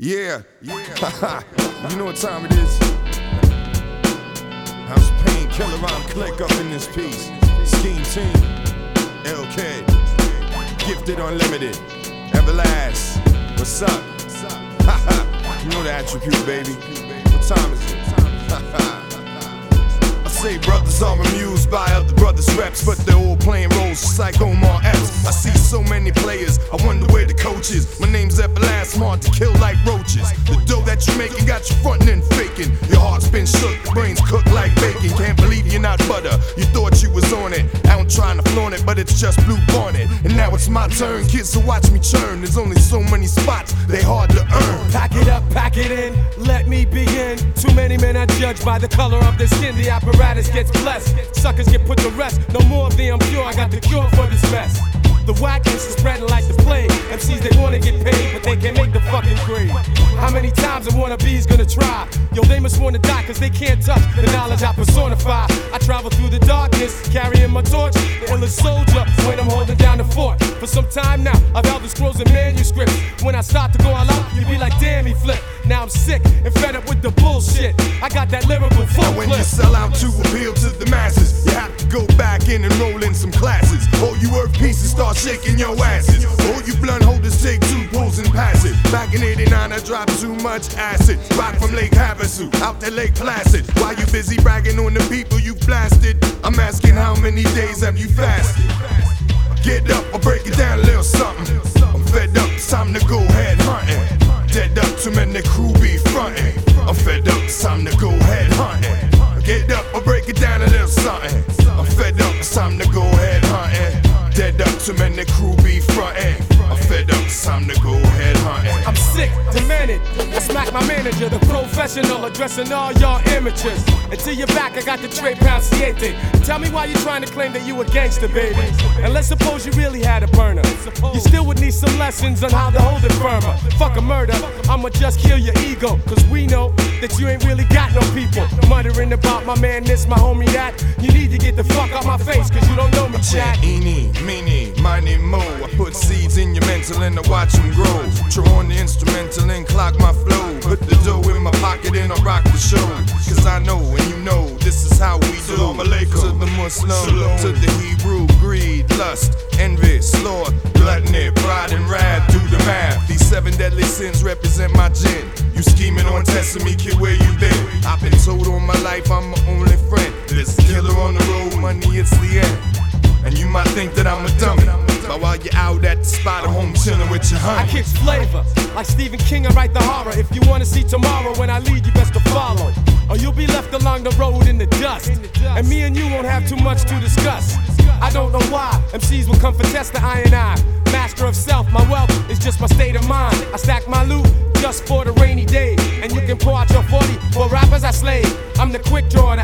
Yeah, yeah. you know what time it is? House Painkiller, I'm click up in this piece. Scheme team, LK, Gifted Unlimited, Everlast. What's up? you know the attribute, baby. What time is it? I say brothers are amused by other brothers' reps, but they're all playing roles just like Omar Epps. I see so many players, I wonder My name's Everlast, smart to kill like roaches. The dough that you making got you frontin' and faking. Your heart's been shook, your brain's cooked like bacon. Can't believe you're not butter. You thought you was on it. Out trying to flaunt it, but it's just blue bonnet. And now it's my turn, kids, so watch me churn. There's only so many spots, they hard to earn. Pack it up, pack it in, let me begin. Too many men are judged by the color of their skin. The apparatus gets blessed, suckers get put to rest. No more of the I'm pure, I got the cure for this mess. The whackness is spreading like the plague. MCs they wanna get paid, but they can't make the fucking grade. How many times a wannabe's gonna try? Yo, they must wanna die, cause they can't touch the knowledge I personify. I travel through the darkness, carrying my torch, the illest soldier when I'm holding down the fort. For some time now, I've held the scrolls and manuscripts. When I start to go all out, you be like, damn, he flipped. Now I'm sick and fed up with the bullshit. I got that Now when you sell out to appeal to the masses, you have to go back in and roll in some classes. All you earth pieces start shaking your asses. All you blunt holders take two pulls and pass it. Back in 89, I dropped too much acid. Rock from Lake Havasu out to Lake Placid. While you busy bragging on the people you blasted, I'm asking how many days have you fasted? Get up, I'll break it down a little something. I'm fed up, it's time to go head hunting. Too many crew be frontin'. I'm fed up, it's time to go head hunting. I'm sick, demented. I smack my manager, the professional, addressing all y'all amateurs. Until you're back, I got the Tre Panciente. Tell me why you're trying to claim that you a gangster, baby. And let's suppose you really had a burner. You still would need some lessons on how to hold it firmer. Fuck a murder, I'ma just kill your ego. Cause we know that you ain't really got no people. Muttering about my man this, my homie that. You need to get the fuck out my face, cause you don't know me, chat. Eeny, meeny, seeds mental and I watch them grow. Throw on the instrumental and clock my flow. Put the dough in my pocket and I rock the show. Cause I know and you know this is how we do. Salam alaikum. To the Muslim, Salam. to the Hebrew, greed, lust, envy, sloth, gluttony, pride, and wrath. Do the math. These seven deadly sins represent my gin. You scheming on testing me, kid, where you been? I've been told all my life I'm my only friend. This killer on the road, money, it's the end. And you might think that I'm a dummy. But while you're out at the spot, chilling with your I honey. kick flavor. Like Stephen King, I write the horror. If you wanna see tomorrow when I lead, you best to follow. Or you'll be left along the road in the dust. And me and you won't have too much to discuss. I don't know why MCs will come for test the I and I. Master of self, my wealth is just my state of mind. I stack my loot just for the rainy day. And you can pour out your 40 for rappers I slay. I'm the quick draw, the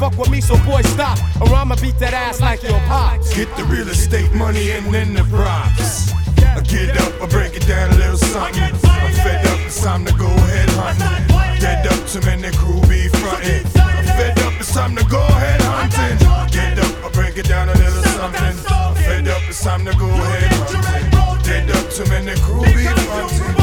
fuck with me, so boy, stop. Or I'ma beat that ass like your pops. Get the real estate money and then the props. I get up, I break it down a little something. I'm fed up, it's time to go ahead hunting. Dead up, too many crew be fronting. I'm fed up, it's time to go ahead hunting. Get up, I break it down a little something. I'm fed up, it's time to go ahead hunting. Dead up, too many crew be fronting.